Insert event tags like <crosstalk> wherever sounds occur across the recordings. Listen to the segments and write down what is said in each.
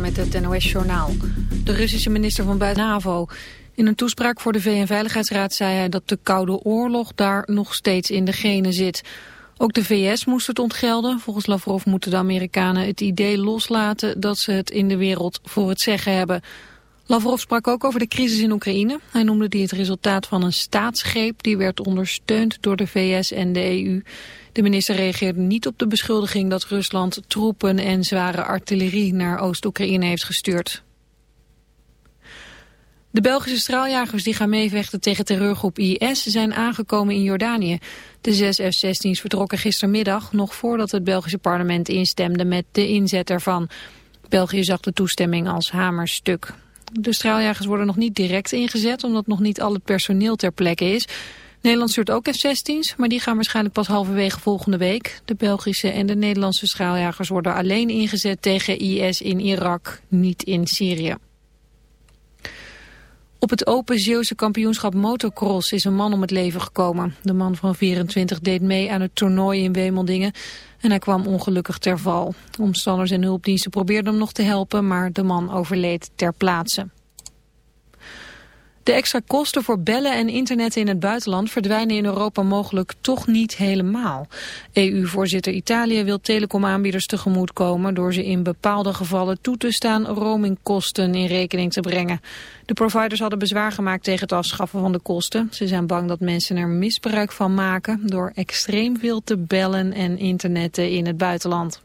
Met het NOS-journaal. De Russische minister van Buitenlandse In een toespraak voor de VN-veiligheidsraad zei hij dat de Koude Oorlog daar nog steeds in de genen zit. Ook de VS moest het ontgelden. Volgens Lavrov moeten de Amerikanen het idee loslaten dat ze het in de wereld voor het zeggen hebben. Lavrov sprak ook over de crisis in Oekraïne. Hij noemde die het resultaat van een staatsgreep die werd ondersteund door de VS en de EU. De minister reageerde niet op de beschuldiging dat Rusland troepen en zware artillerie naar Oost-Oekraïne heeft gestuurd. De Belgische straaljagers die gaan meevechten tegen terreurgroep IS zijn aangekomen in Jordanië. De zes F-16's vertrokken gistermiddag nog voordat het Belgische parlement instemde met de inzet ervan. België zag de toestemming als hamerstuk. De straaljagers worden nog niet direct ingezet omdat nog niet al het personeel ter plekke is. Nederland stuurt ook F-16's, maar die gaan waarschijnlijk pas halverwege volgende week. De Belgische en de Nederlandse straaljagers worden alleen ingezet tegen IS in Irak, niet in Syrië. Op het Open Zeeuwse kampioenschap motocross is een man om het leven gekomen. De man van 24 deed mee aan het toernooi in Wemeldingen en hij kwam ongelukkig ter val. Omstanders en hulpdiensten probeerden hem nog te helpen, maar de man overleed ter plaatse. De extra kosten voor bellen en internet in het buitenland verdwijnen in Europa mogelijk toch niet helemaal. EU-voorzitter Italië wil telecomaanbieders tegemoetkomen door ze in bepaalde gevallen toe te staan roamingkosten in rekening te brengen. De providers hadden bezwaar gemaakt tegen het afschaffen van de kosten. Ze zijn bang dat mensen er misbruik van maken door extreem veel te bellen en internetten in het buitenland.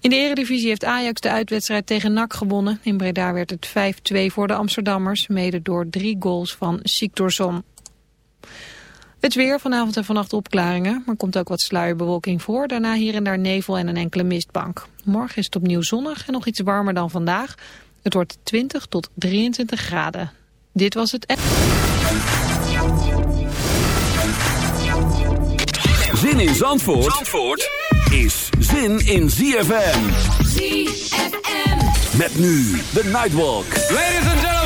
In de eredivisie heeft Ajax de uitwedstrijd tegen NAC gewonnen. In Breda werd het 5-2 voor de Amsterdammers, mede door drie goals van Siktorsson. Het weer, vanavond en vannacht opklaringen, maar komt ook wat sluierbewolking voor. Daarna hier en daar nevel en een enkele mistbank. Morgen is het opnieuw zonnig en nog iets warmer dan vandaag. Het wordt 20 tot 23 graden. Dit was het... Zin in Zandvoort? Zandvoort? Is zin in ZFM. ZFM. Met nu de Nightwalk. Ladies and gentlemen.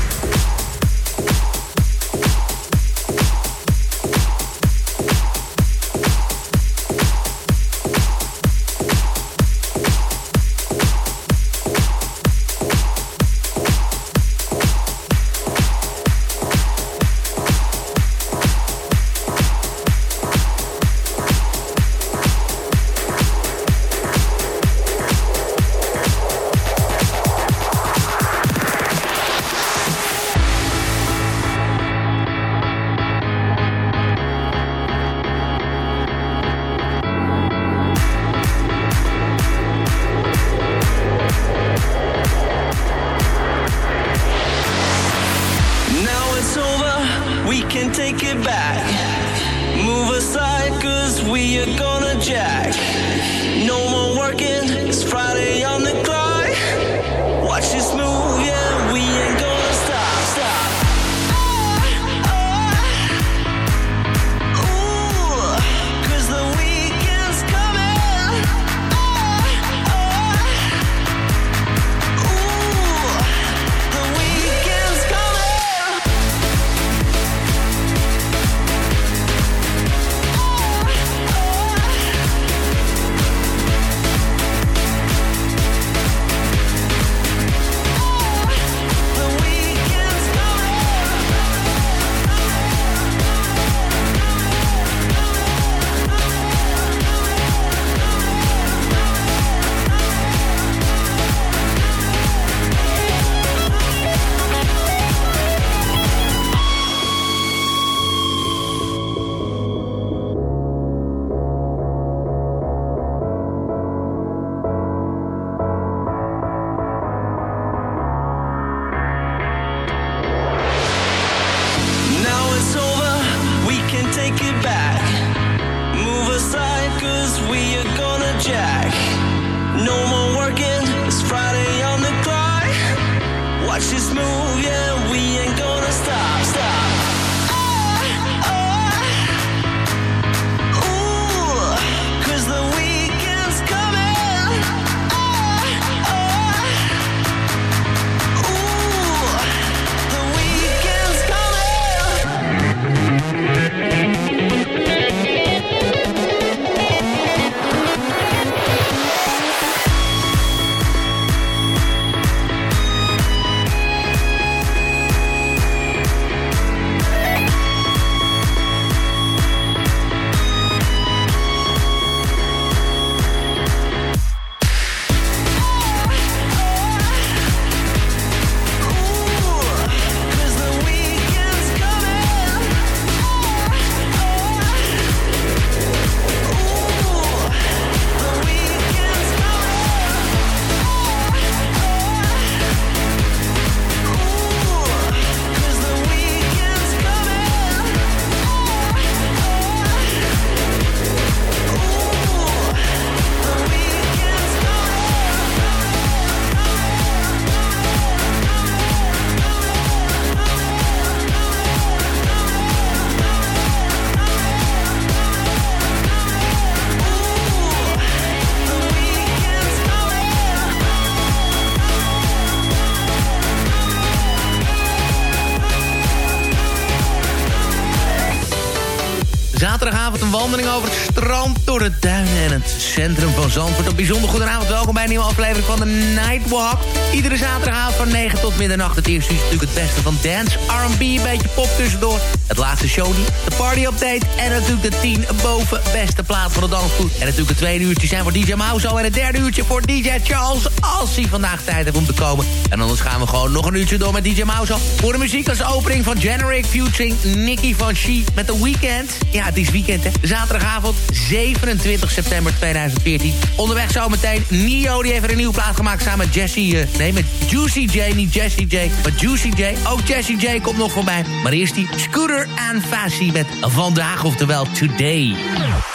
Bij een nieuwe aflevering van de Nightwalk. Iedere zaterdagavond van 9 tot middernacht. Het eerste is natuurlijk het beste van dance, R&B, een beetje pop tussendoor. Het laatste show niet, de party update en natuurlijk de 10 boven beste plaat van de dansvoet. En natuurlijk het tweede uurtje zijn voor DJ Mauzo en het derde uurtje voor DJ Charles. Als hij vandaag tijd heeft om te komen. En anders gaan we gewoon nog een uurtje door met DJ Mauzo. Voor de muziek als opening van Generic Futuring Nicky van She met de Weekend. Ja, het is weekend hè. Zaterdagavond 27 september 2014. Onderweg zometeen Nio, die heeft er een nieuwe plaat gemaakt samen met Jesse... Uh, nee, met Juicy J, niet Jesse J, maar Juicy J. Ook Jesse J komt nog voorbij. Maar eerst die Scooter en Fassi met Vandaag, oftewel Today.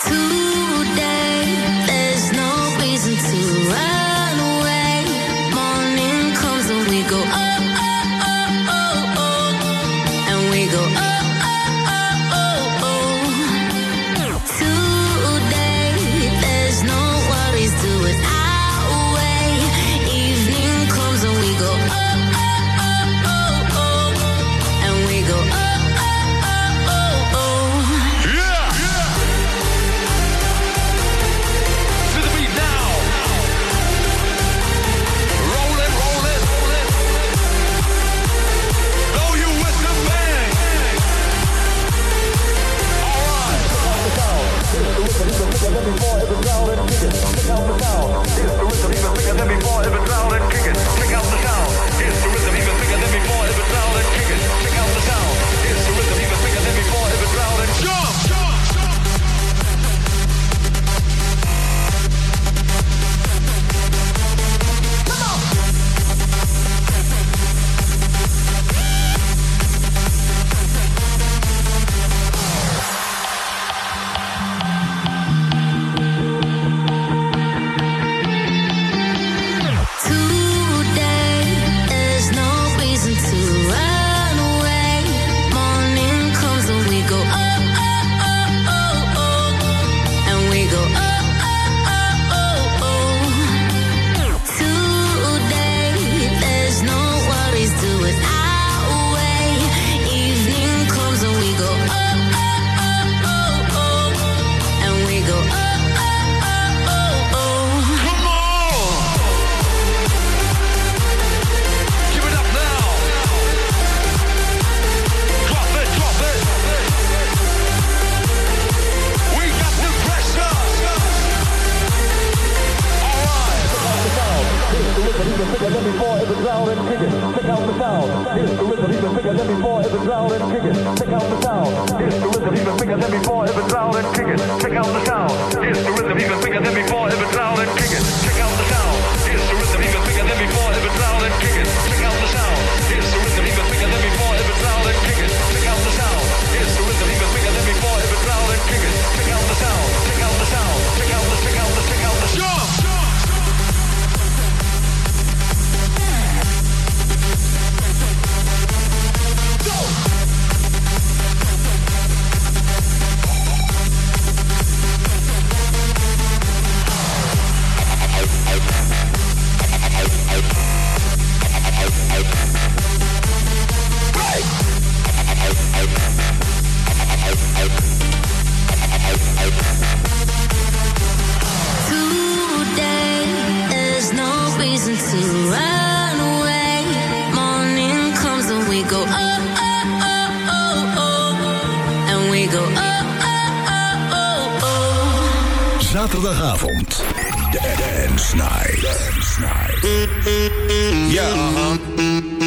Today, Dance Night. Dance Night. Yeah, uh-huh.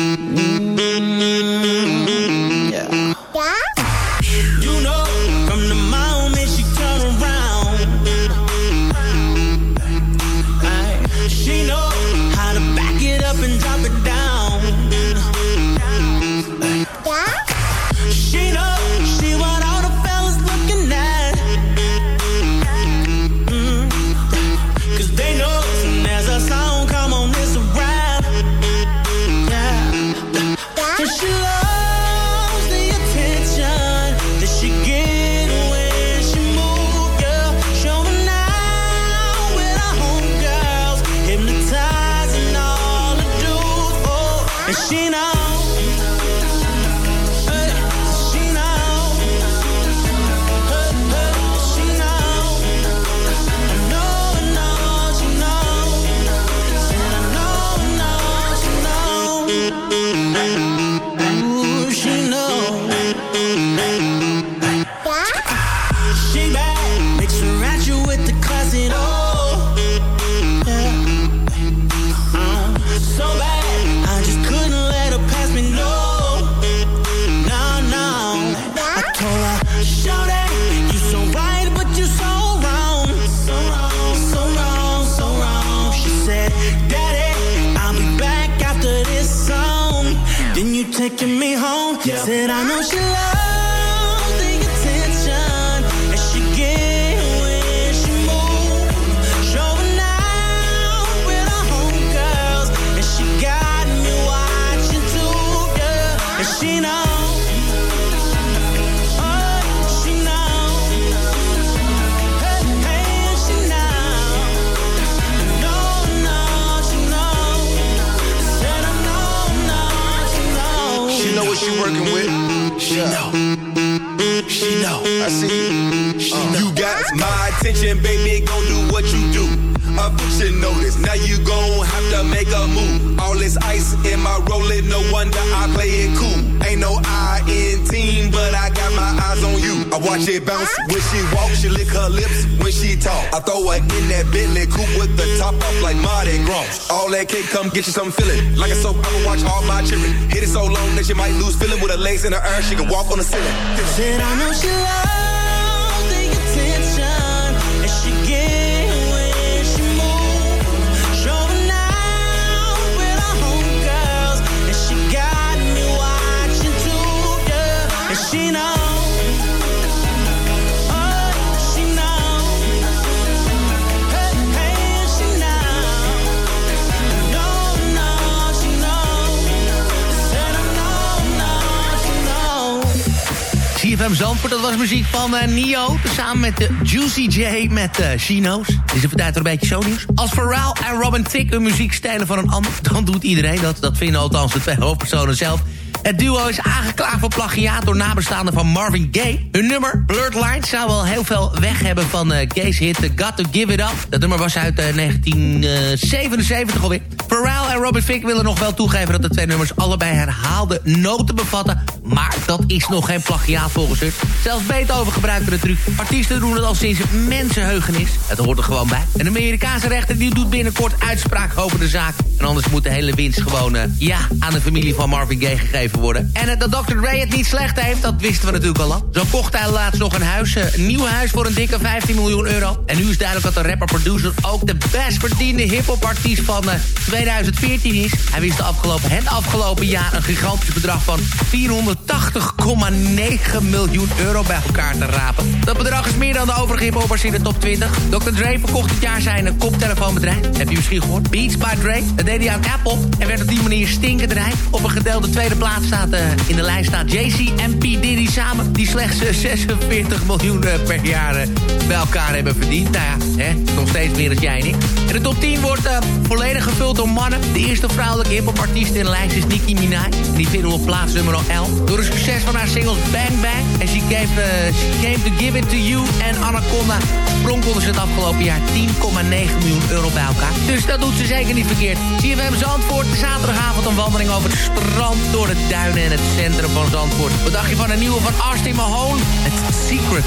My attention, baby, gon' do what you do. I put your notice, now you gon' have to make a move. All this ice in my rolling, no wonder I play it cool. Ain't no I in team, but I got my eyes on you. I watch it bounce when she walk, she lick her lips when she talk. I throw her in that Bentley coupe with the top off like Mardi Gras. All that cake come get you some feeling. Like a soap, I'ma watch all my children. Hit it so long that you might lose feeling with her legs in the air. She can walk on the ceiling. Said I know she loves CFM Zandvoort, dat was muziek van eh, Nio. Samen met de Juicy J met uh, Chino's. Is even tijd voor een beetje shownieuws. Als Pharrell en Robin Thicke hun muziek stijlen van een ander... <laughs> dan doet iedereen dat. Dat vinden althans de twee hoofdpersonen zelf. Het duo is aangeklaagd voor plagiaat door nabestaanden van Marvin Gaye. Hun nummer, Blurred Lines, zou wel heel veel weg hebben van uh, Gaye's hit Got To Give It Up. Dat nummer was uit uh, 1977 alweer. Pharrell en Robin Thicke willen nog wel toegeven dat de twee nummers allebei herhaalde noten bevatten. Maar dat is nog geen plagiaat volgens hun. Zelfs Beethoven gebruikte de truc. Artiesten doen het al sinds mensenheugenis. Het hoort er gewoon bij. Een Amerikaanse rechter die doet binnenkort uitspraak over de zaak. En anders moet de hele winst gewoon ja, aan de familie van Marvin Gaye gegeven worden. En dat Dr. Dre het niet slecht heeft, dat wisten we natuurlijk al lang. Zo kocht hij laatst nog een huis, uh, een nieuw huis voor een dikke 15 miljoen euro. En nu is duidelijk dat de rapper-producer ook de best verdiende hip-hop artiest van uh, 2014 is. Hij wist de afgelopen, het afgelopen jaar een gigantisch bedrag van 480,9 miljoen euro bij elkaar te rapen. Dat bedrag is meer dan de overige hiphoppers in de top 20. Dr. Dre verkocht dit jaar zijn koptelefoonbedrijf. Heb je misschien gehoord? Beats by Dre. Dat deed hij aan Apple en werd op die manier stinkend rijk. Op een gedeelde tweede plaats uh, in de lijst staat JC en P. Diddy samen. Die slechts uh, 46 miljoen uh, per jaar bij elkaar hebben verdiend. Nou ja, hè, nog steeds meer dan jij en ik. En de top 10 wordt volledig gevuld door mannen. De eerste vrouwelijke hiphopartiest in de lijst is Nicki Minaj. En die vinden we op plaats nummer 11. Door het succes van haar singles Bang Bang en She Came, she came to Give It To You en Anaconda... spronkelden ze het afgelopen jaar 10,9 miljoen euro bij elkaar. Dus dat doet ze zeker niet verkeerd. CFM Zandvoort, zaterdagavond een wandeling over het strand... door de duinen in het centrum van Zandvoort. Wat dacht je van een nieuwe van Austin Mahone? Het Secret.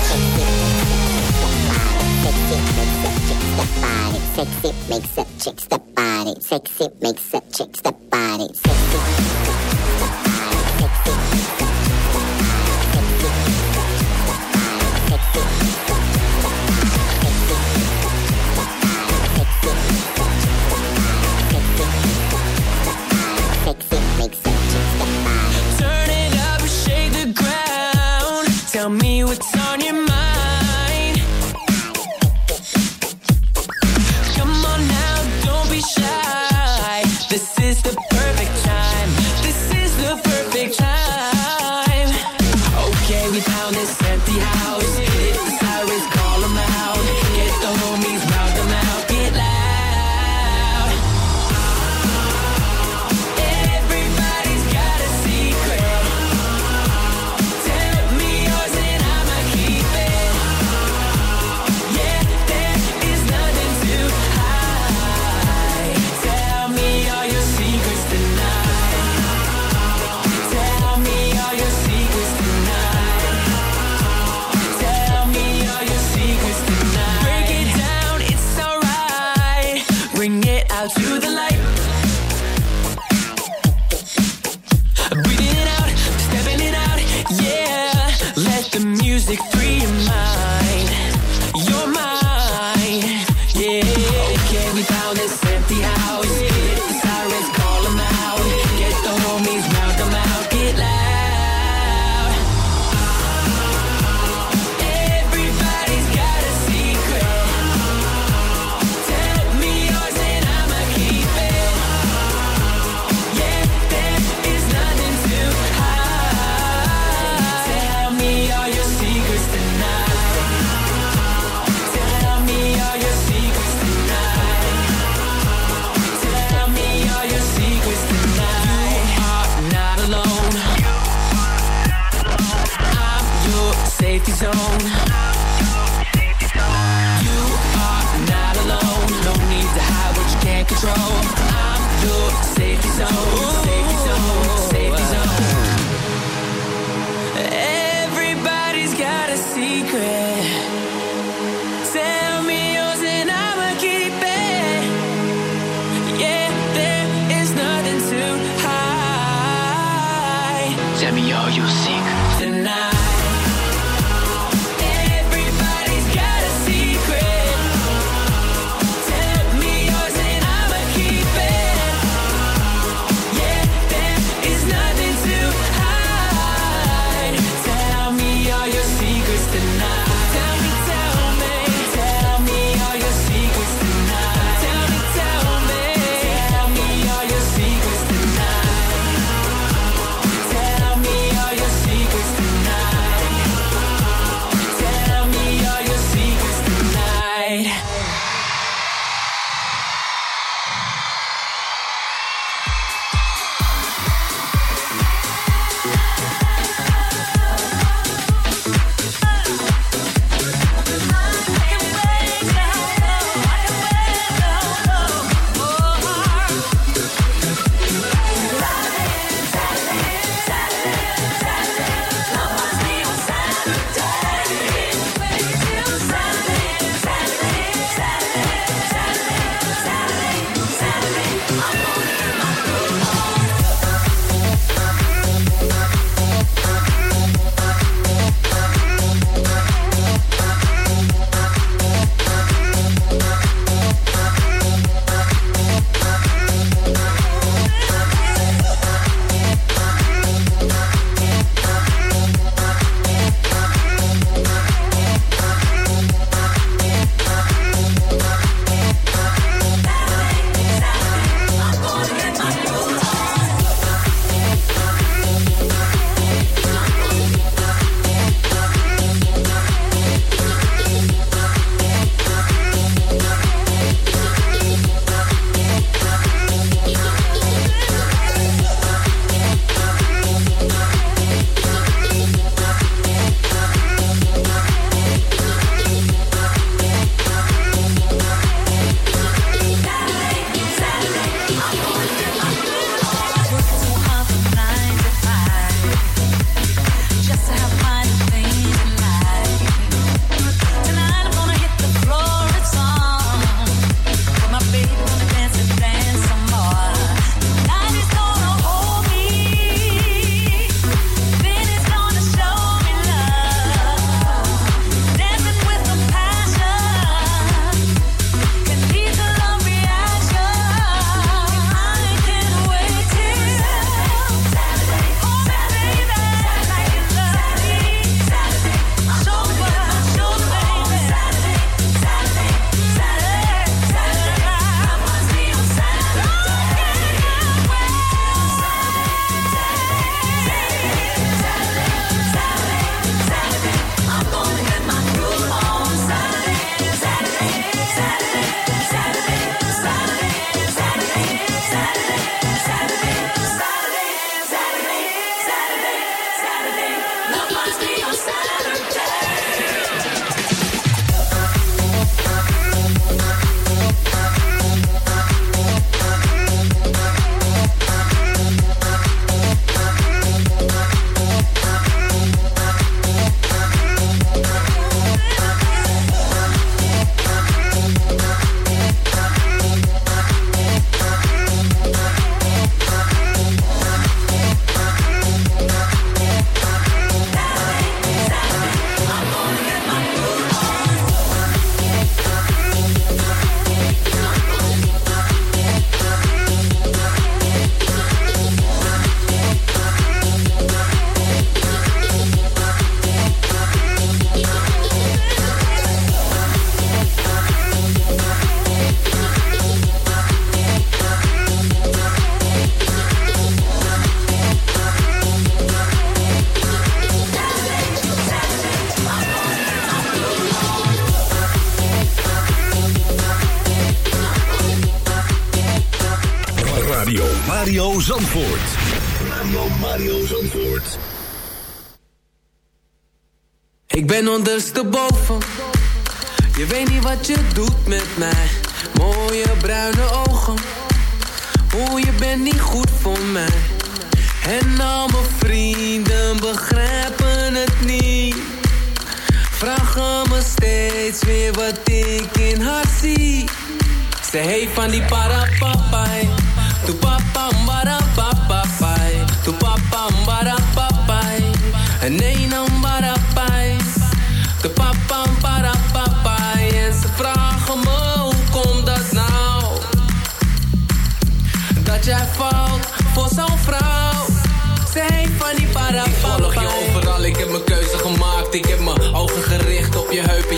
Tell me what's on your mind. Come on now, don't be shy. Je weet niet wat je doet met mij. Mooie bruine ogen. Hoe je bent niet goed voor mij. En al mijn vrienden begrijpen het niet. Vragen me steeds weer wat ik in haar zie. Ze heeft van die parapapai. Tu papa mbara papai. Tu papa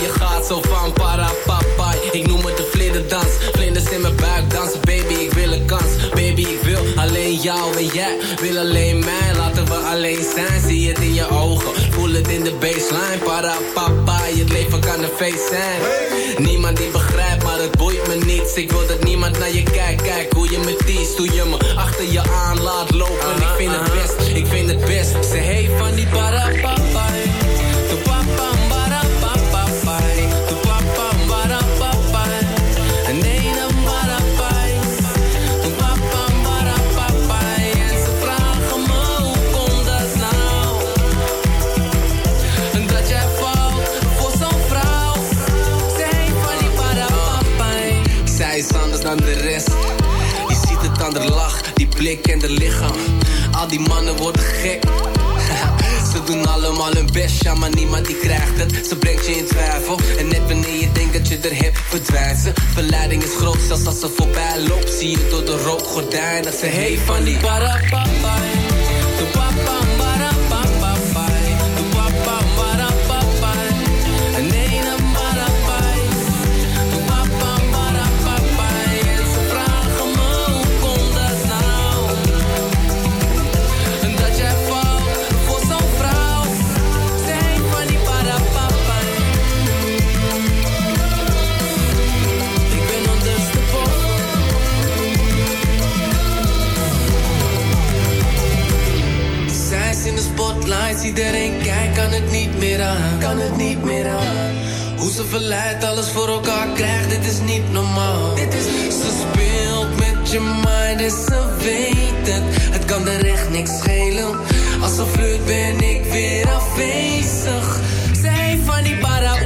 je gaat zo van parapapai. Ik noem het de vlinderdans. Vlinders in mijn buik dansen. Baby, ik wil een kans. Baby, ik wil alleen jou en jij wil alleen mij. Laten we alleen zijn. Zie het in je ogen. Voel het in de baseline. Parapapai, het leven kan een feest zijn. Niemand die begrijpt, maar het boeit me niets. Ik wil dat niemand naar je kijkt. Kijk hoe je me teest. Hoe je me achter je aan laat lopen. Ik vind het best, ik vind het best. Ze heeft van die parapapai. Papa die blik en de lichaam. Al die mannen worden gek. <laughs> Ze doen allemaal hun best, ja, maar niemand die krijgt het. Ze brengt je in twijfel. En net wanneer je denkt dat je er hebt, verdwijnt ze. Verleiding is groot, zelfs als ze voorbij loopt. Zie je door de rookgordijn dat ze heeft van die parapapai. Tu papa Kan het niet meer aan. Hoe ze verleidt, alles voor elkaar krijgt, dit is niet normaal. Dit is niet ze speelt met je mind en ze weet het. Het kan er echt niks schelen. Als ze flirt ben ik weer afwezig. Heeft van die parapapai.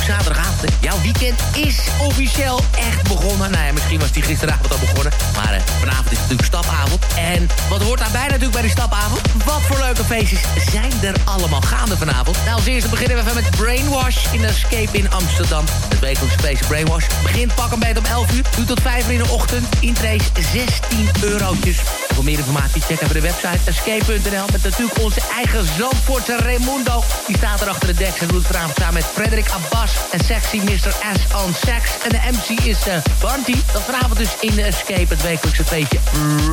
Zaterdagavond. Jouw weekend is officieel echt begonnen. Nou ja, misschien was die gisteravond al begonnen. Maar eh, vanavond is het natuurlijk stapavond. En wat hoort daarbij natuurlijk bij die stapavond? Wat voor leuke feestjes zijn er allemaal gaande vanavond? Nou, als eerste beginnen we even met Brainwash in Escape in Amsterdam. Het wekelijkse feestje Brainwash begint pak een beetje om 11 uur. Duurt tot 5 uur in de ochtend. Intrace 16 eurotjes. Voor meer informatie check even de website escape.nl. Met natuurlijk onze eigen Zandvoortse Raimundo. Die staat er achter de deks en doet vanavond samen met Frederik Abbas en Sexy Mr. S on Sex. En de MC is uh, Barty. Dat vanavond dus in de Escape, het wekelijkse feestje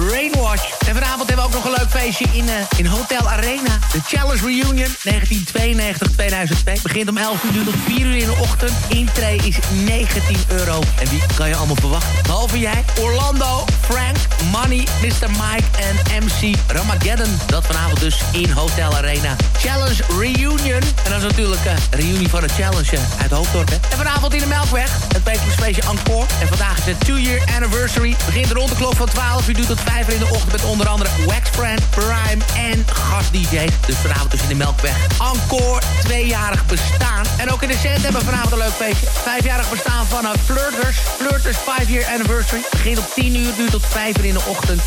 Rainwash. En vanavond hebben we ook nog een leuk feestje in, uh, in Hotel Arena. De Challenge Reunion 1992-2002. Begint om 11 uur, tot 4 uur in de ochtend. Intree is 19 euro. En wie kan je allemaal verwachten? Behalve jij, Orlando, Frank, Money, Mr. Mike en MC Ramageddon. Dat vanavond dus in Hotel Arena. Challenge Reunion. En dat is natuurlijk een reunie van de Challenge uh, uit Hoofddorp. Hè? En vanavond in de Melkweg. Het wekelijks feestje Encore. En vandaag is het 2-year anniversary. Begint rond de klok van 12 uur. Duurt tot 5 uur in de ochtend. Met onder andere Waxbrand, Prime en gast-DJ's. Dus vanavond dus in de Melkweg. Encore, tweejarig bestaan. En ook in de cent hebben we vanavond een leuk feestje. Vijfjarig bestaan van uh, Flirters. Flirters 5-year anniversary. Begint op 10 uur. Duurt tot 5 uur in de ochtend.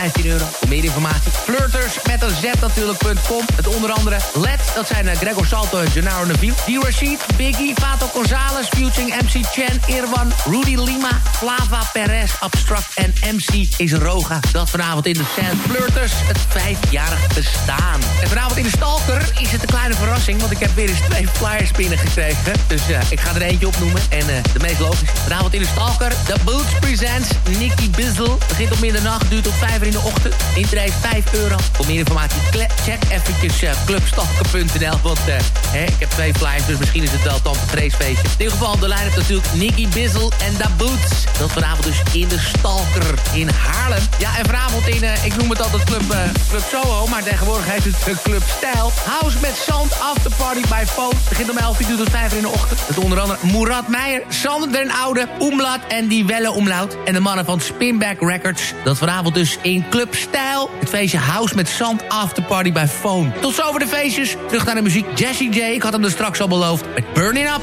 15 euro. Voor meer informatie. Flirters met een z natuurlijk.com. Het onder andere Let's, dat zijn eh, Gregor Salto en Gennaro Neville. D-Rashid, Biggie, Pato Gonzalez, Futing, MC Chen, Irwan, Rudy Lima, Flava Perez, Abstract en MC is Roga. Dat vanavond in de Sand Flirters, het vijfjarig bestaan. En vanavond in de Stalker is het een kleine verrassing, want ik heb weer eens twee flyers binnengekregen. Dus eh, ik ga er eentje opnoemen en eh, de meest logische. Vanavond in de Stalker, The Boots presents Nicky Bizzle. Begint om middernacht, duurt tot 5 in de ochtend. intrede 5 euro. Voor meer informatie check eventjes eh, clubstalker.nl Want eh, hè, ik heb twee flyers, dus misschien is het wel dan een. In ieder geval, de lijn is natuurlijk Nicky Bizzle en Da Boots. Dat vanavond dus in de Stalker in Haarlem. Ja, en vanavond in, uh, ik noem het altijd Club, club Soho, maar tegenwoordig heet het Club Stijl. House met Zand, afterparty bij Phone. Begint om 11 uur tot 5 uur in de ochtend. Met onder andere Murat Meijer, Sander den Oude, Omlaat en die Welle Omlaut. En de mannen van Spinback Records. Dat vanavond dus in in clubstijl. Het feestje House met Zand Afterparty bij Phone. Tot zover de feestjes. Terug naar de muziek Jesse J. Ik had hem er straks al beloofd met Burning Up.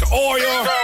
like oil.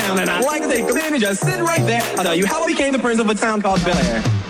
and I like to take advantage. Just sit right there. I'll tell you how I became the prince of a town called Bel Air.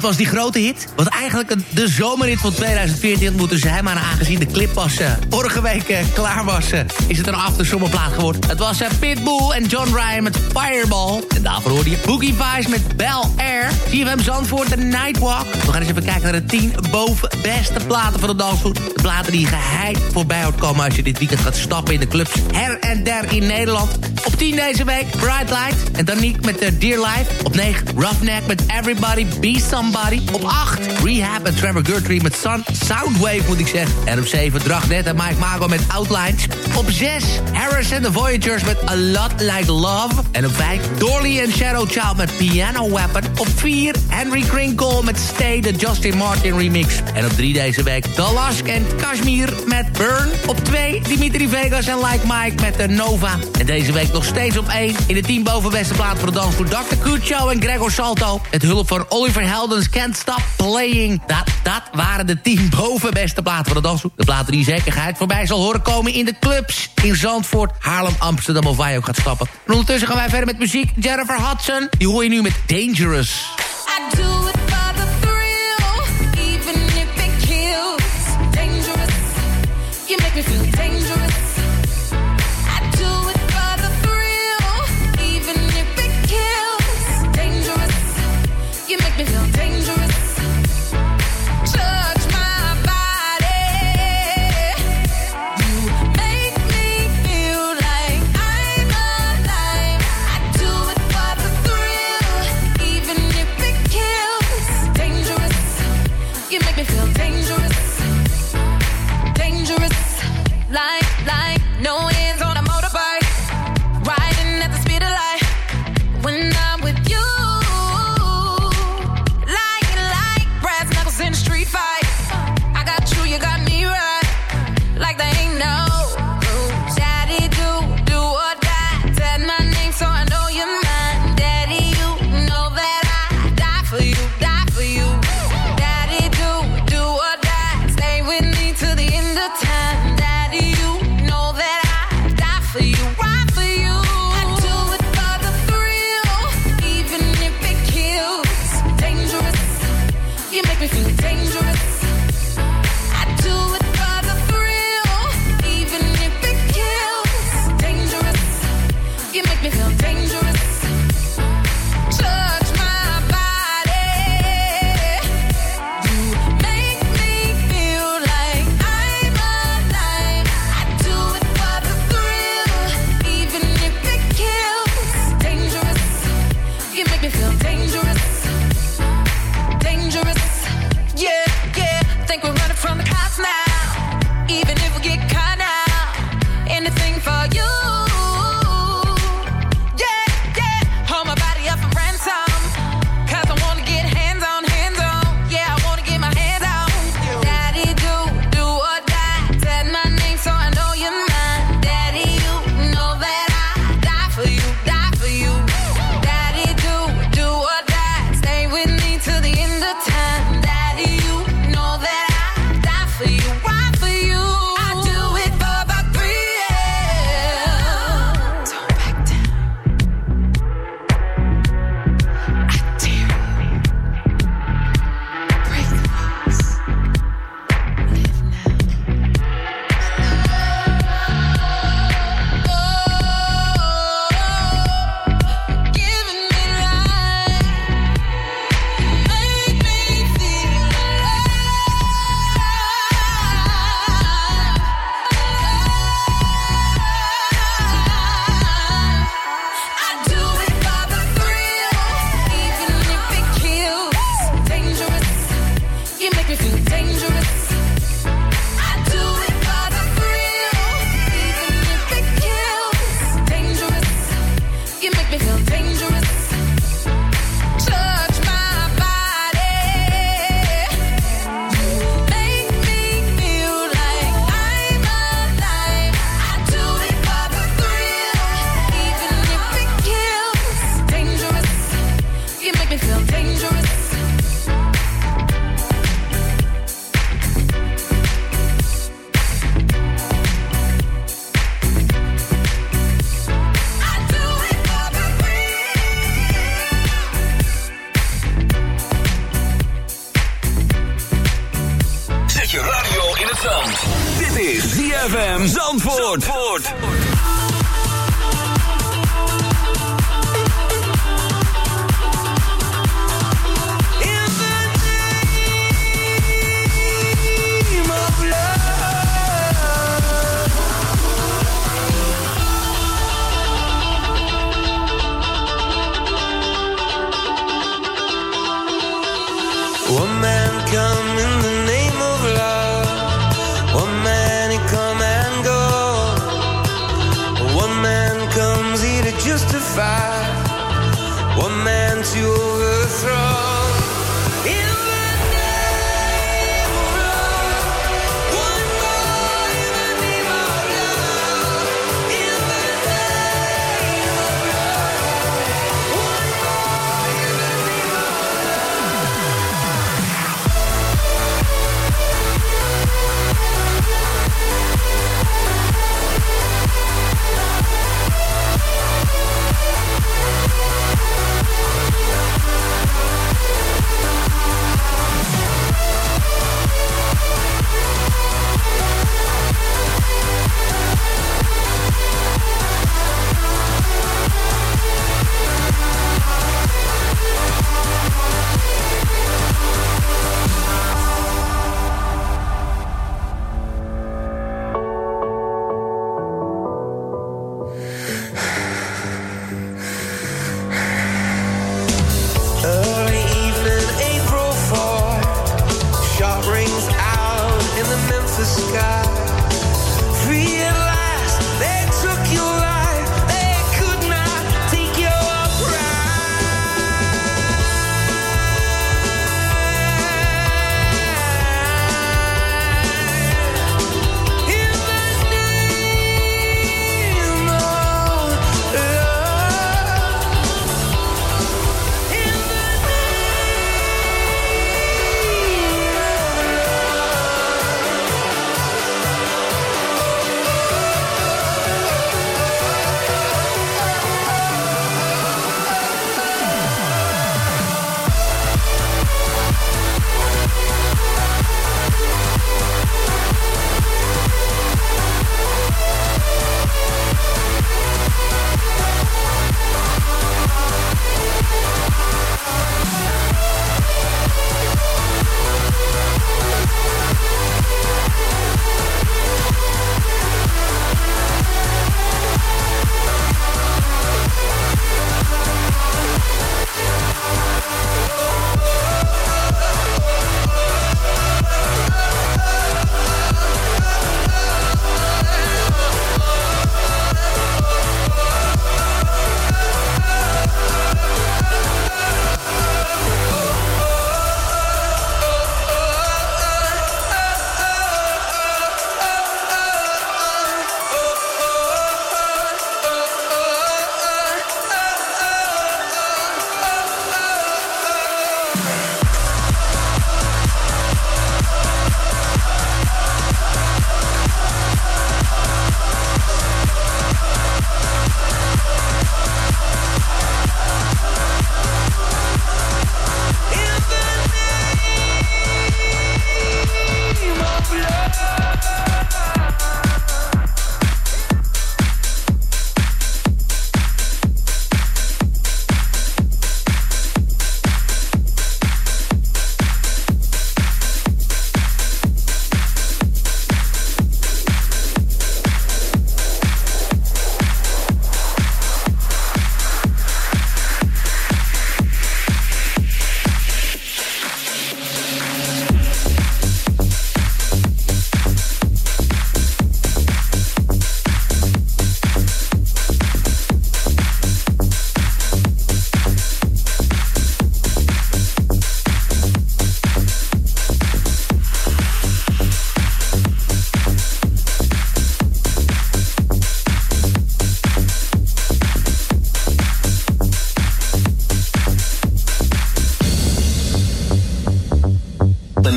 Dat was die grote hit. Wat eigenlijk de zomerhit van 2014 had moeten zijn. Maar aangezien de clip pas eh, vorige week eh, klaar was... eh, is het een aftersommerplaat geworden. Het was Pitbull en John Ryan met Fireball. En daarvoor hoorde je Boogie Vice met Bel Air. CFM Zandvoort, de Nightwalk. We gaan eens even kijken naar de 10 boven beste platen van de dansvoet. De platen die geheid voorbij hoort komen... als je dit weekend gaat stappen in de clubs her en der in Nederland. Op 10 deze week Bright Light en Danique met uh, Dear Life. Op 9 Roughneck met Everybody Be Somebody. Op 8 Rehab en Trevor Guthrie met Sun Soundwave moet ik zeggen. En op 7 Dragnet en Mike Mago met Outlines. Op 6 Harris and the Voyagers met A Lot Like Love. En op 5 Dolly and Shadow Child met Piano Weapon. Op 4 Henry Crinkle met Stay the Justin Martin remix. En op 3 deze week Dalask en Kashmir met Burn. Op 2 Dimitri Vegas en Like Mike met de Nova. En deze week nog steeds op 1 in de 10 bovenbeste plaat voor de dans Dr. Cuccio en Gregor Salto. Het hulp van Oliver Heldens Can't Stop Playing. Dat, dat waren de 10 <laughs> bovenbeste platen voor de danshoek. De platen die zekerheid voorbij zal horen komen in de clubs. In Zandvoort, Haarlem, Amsterdam of waar je ook gaat stappen. En ondertussen gaan wij verder met muziek. Jennifer Hudson, die hoor je nu met Dangerous. I do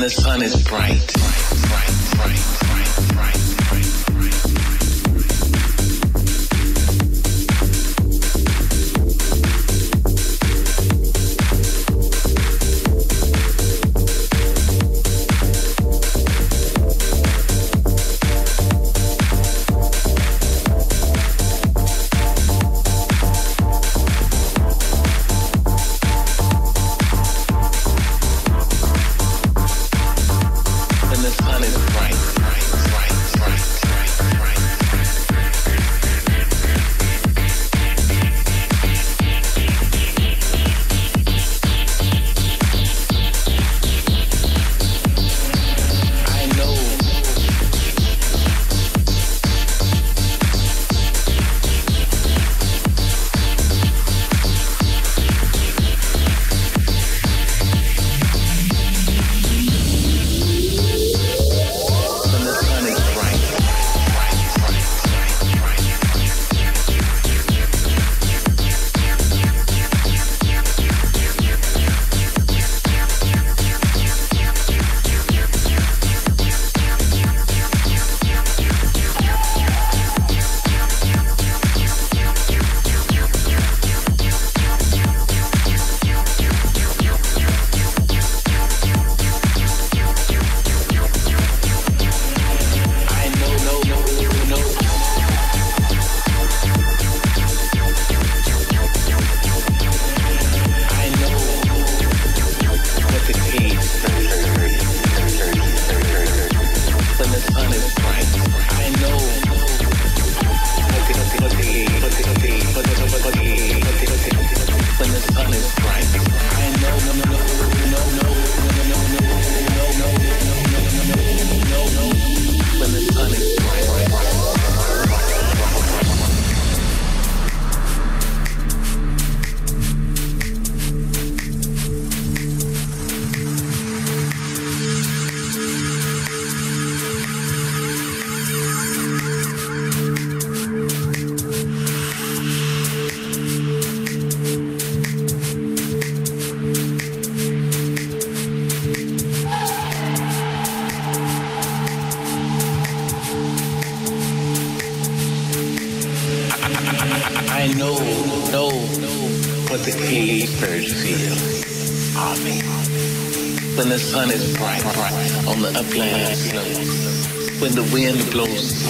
the sun is bright, close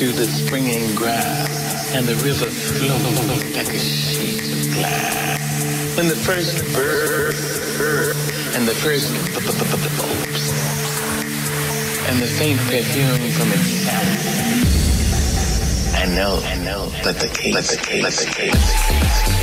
to the springing grass and the river flows like a sheet of glass. When the first bird and the first bulbs and the faint perfume from its sap, I know, I know but the case, that the case, that the case.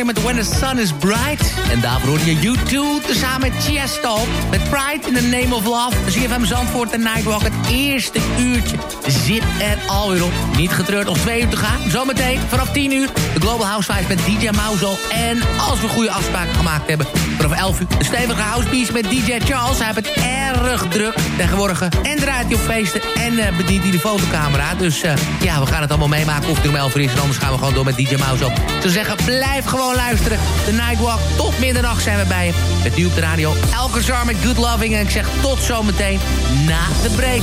Sun is Bright. En daarvoor hoor je YouTube tezamen met Chesto. Met Pride in the Name of Love. ZFM Zandvoort en Nightwalk. Het eerste uurtje zit er alweer op. Niet getreurd, nog twee uur te gaan. Zometeen vanaf 10 uur de Global Housewives met DJ Mauzo. En als we goede afspraken gemaakt hebben, vanaf 11 uur de stevige housebeats met DJ Charles. Hij heeft het erg druk tegenwoordig. En draait hij op feesten en uh, bedient hij de fotocamera. Dus uh, ja, we gaan het allemaal meemaken of het om 11 uur is. En anders gaan we gewoon door met DJ Mauzo. Zou zeggen, blijf gewoon luisteren. De Nightwalk tot middernacht zijn we bij je. Met nu op de radio Elke Zar met Good Loving. En ik zeg tot zometeen na de break.